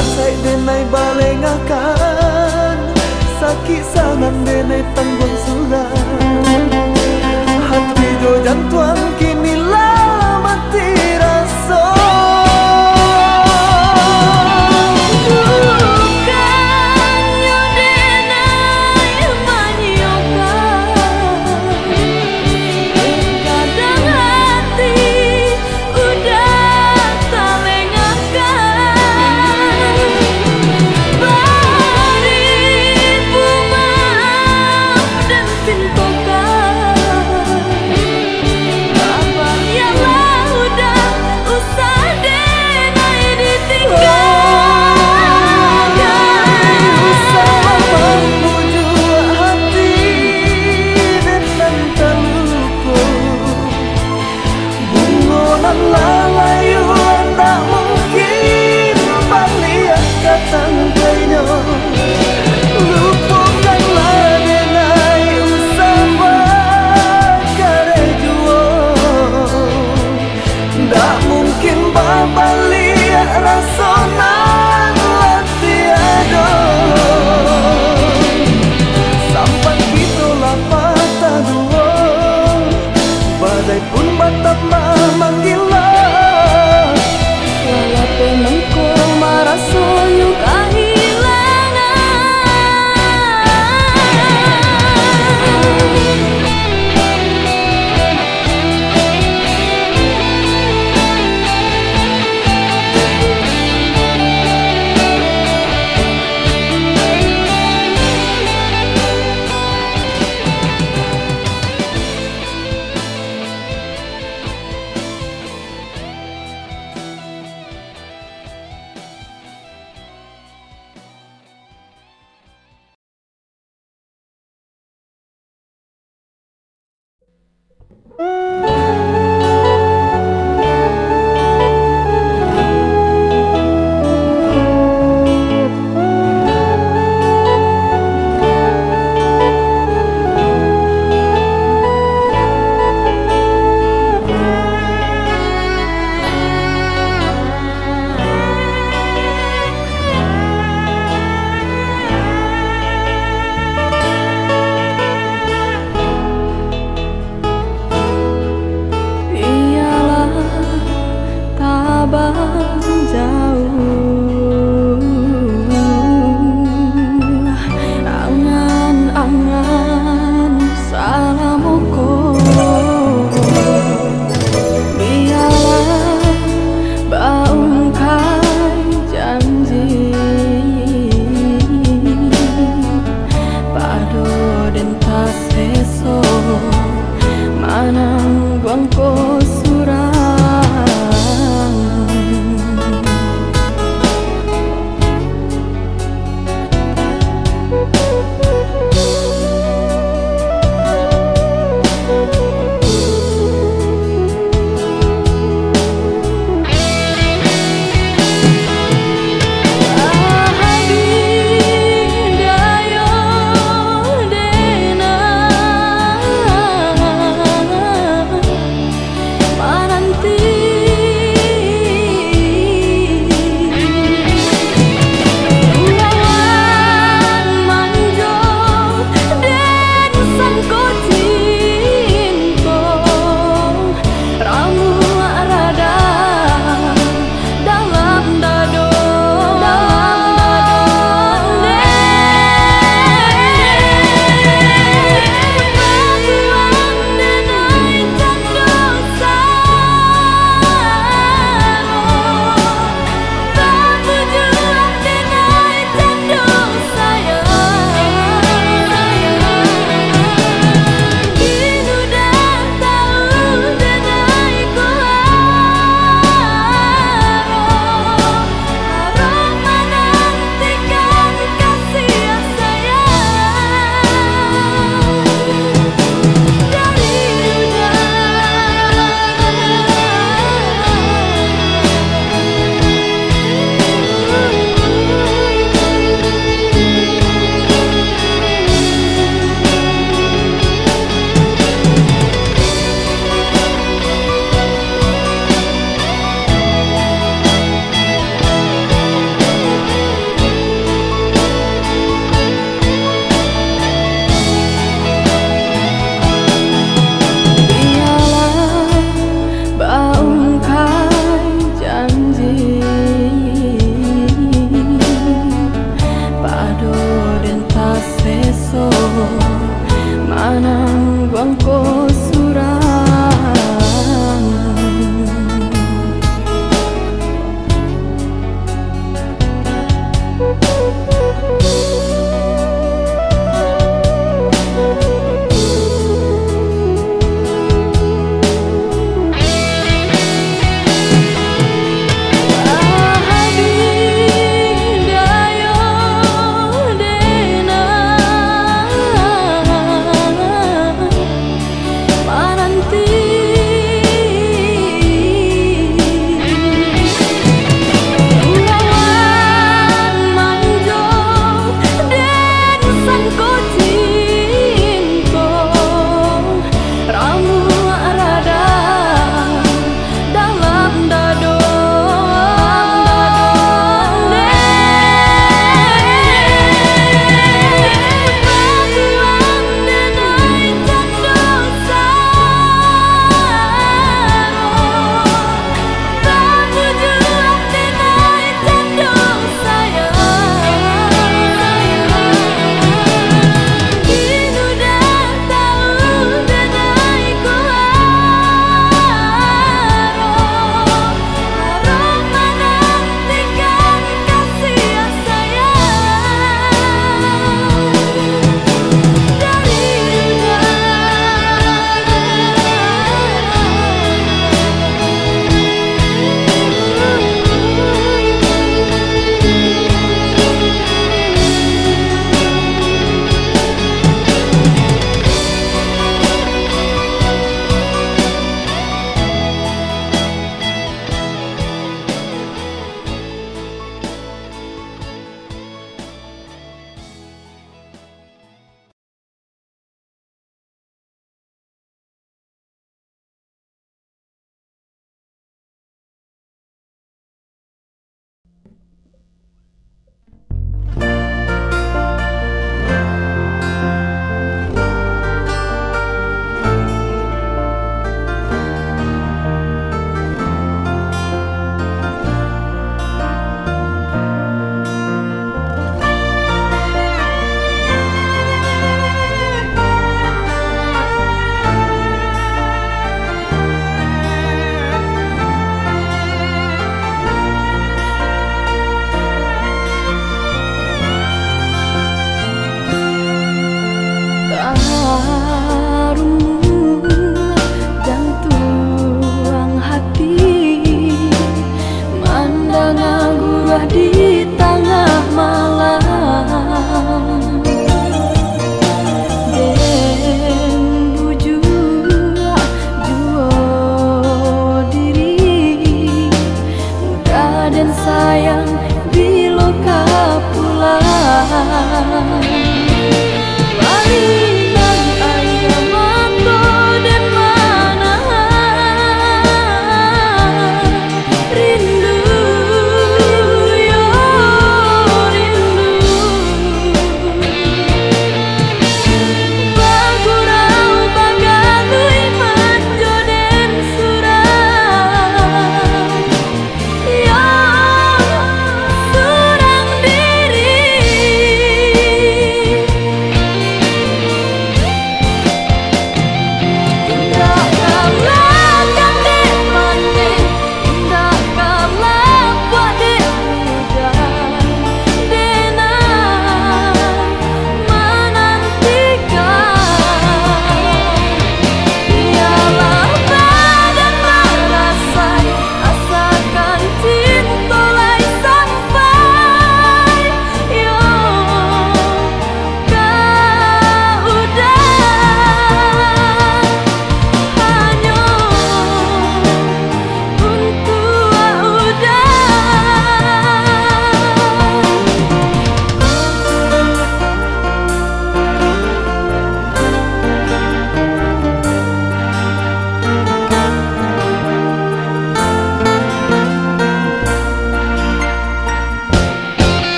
Dek denai balengakan Sakit sangat denai tanggung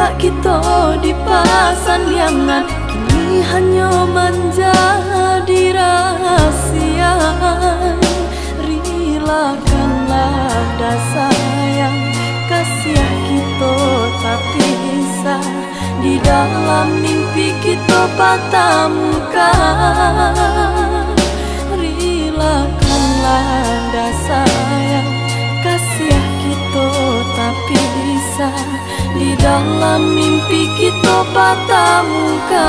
Kita di pasan liangan Kini hanya menjadi rahasia. Rilakanlah dasar sayang. Kasih kita tak bisa. Di dalam mimpi kita patah muka Di dalam mimpi kita patah muka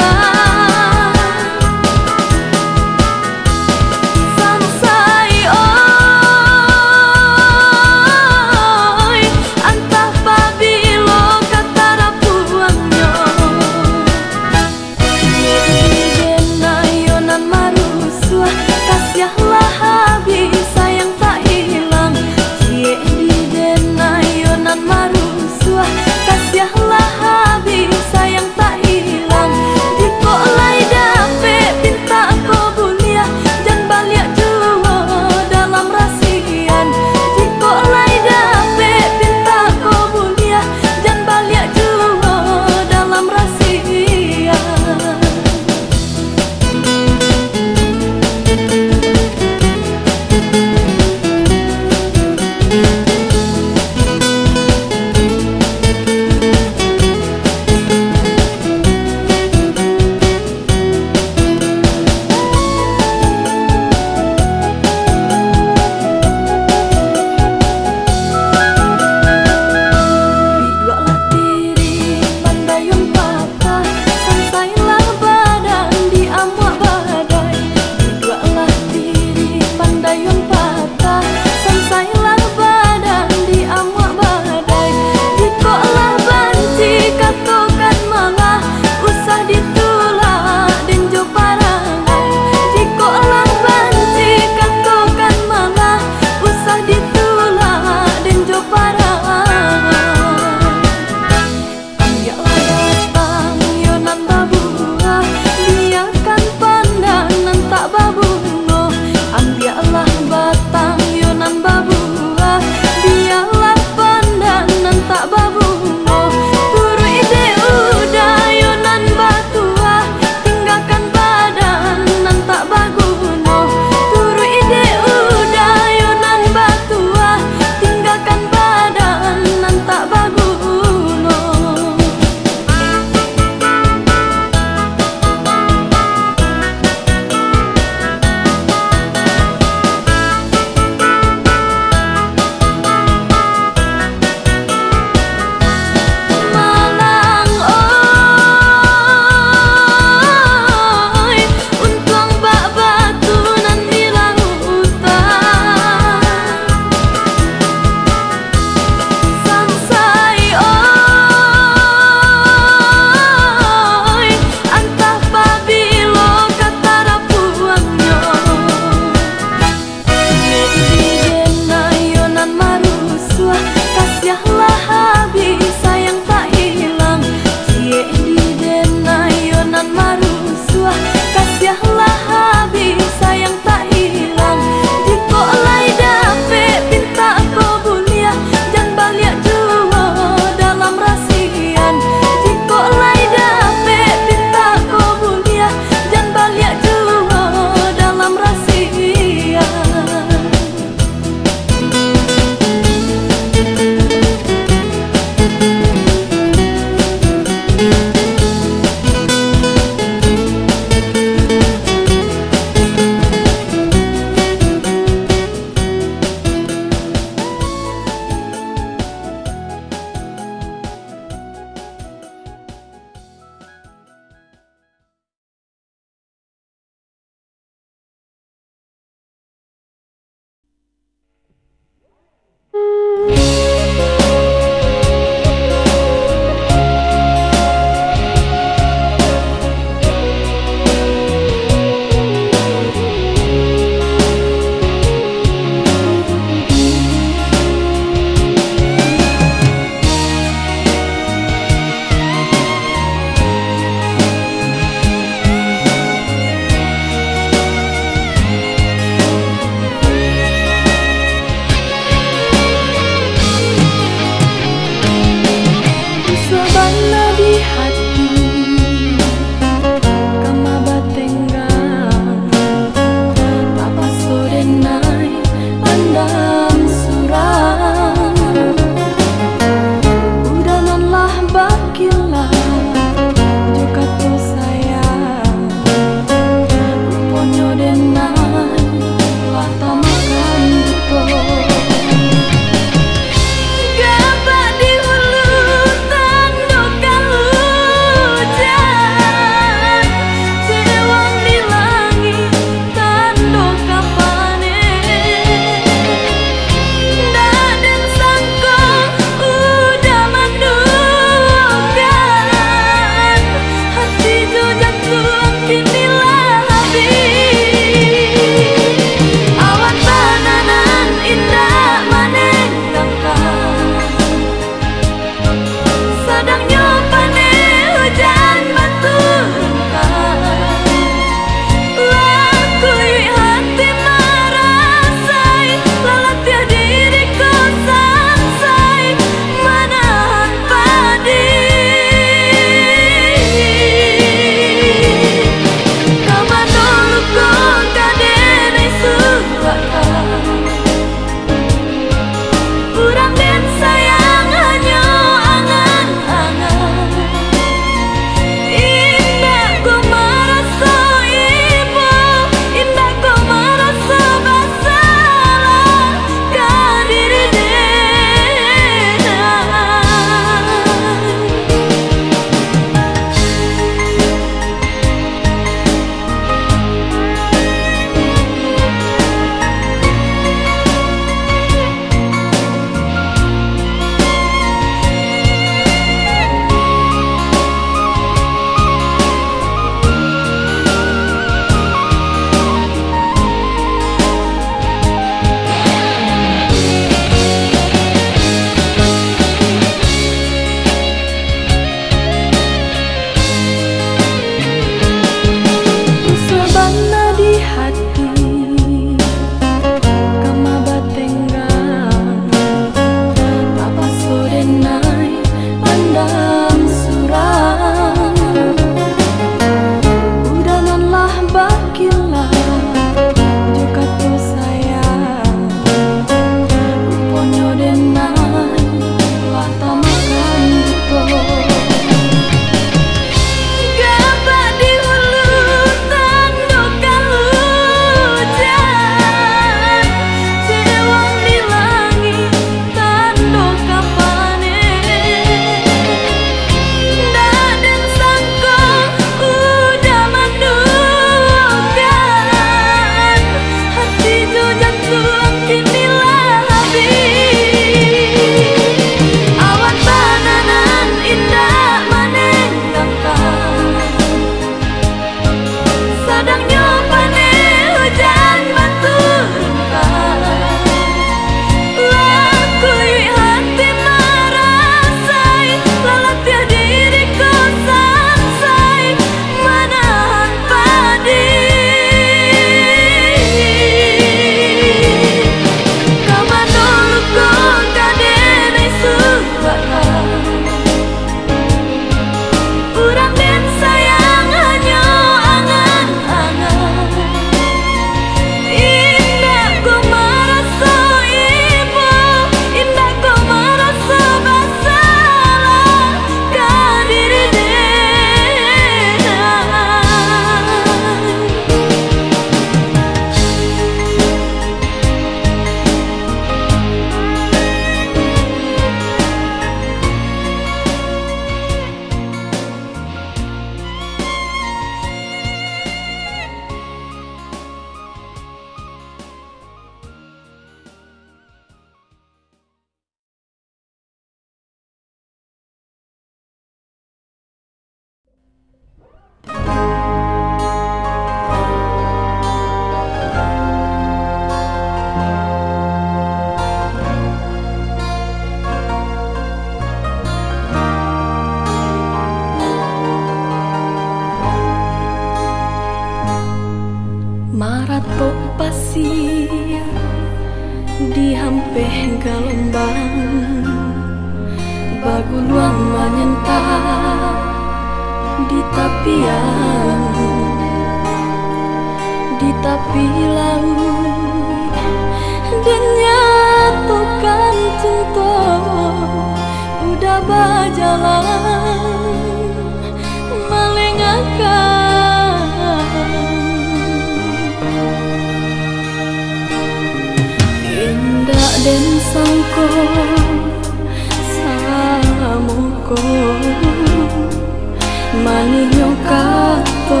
maninyo kato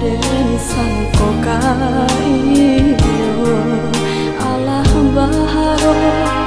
den sangko kaiyo alah baharo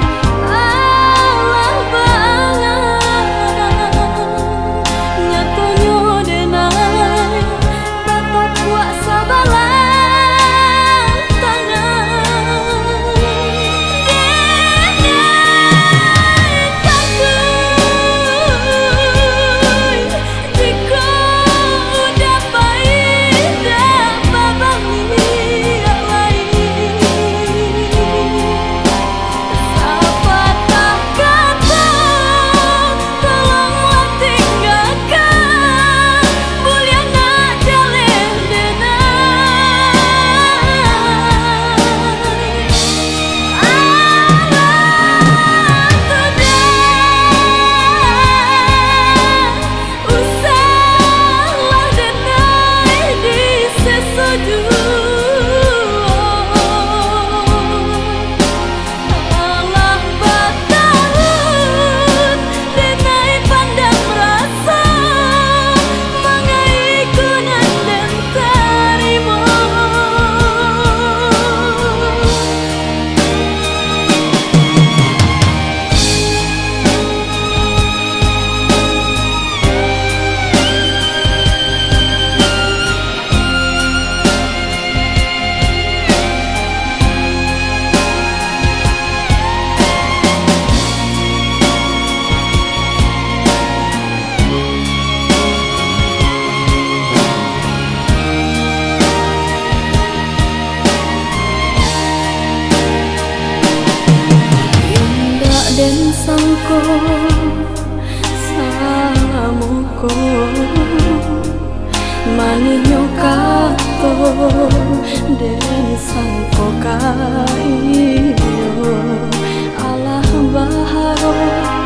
sangko samuko maninyo kato den sangko kaiyo alah baharo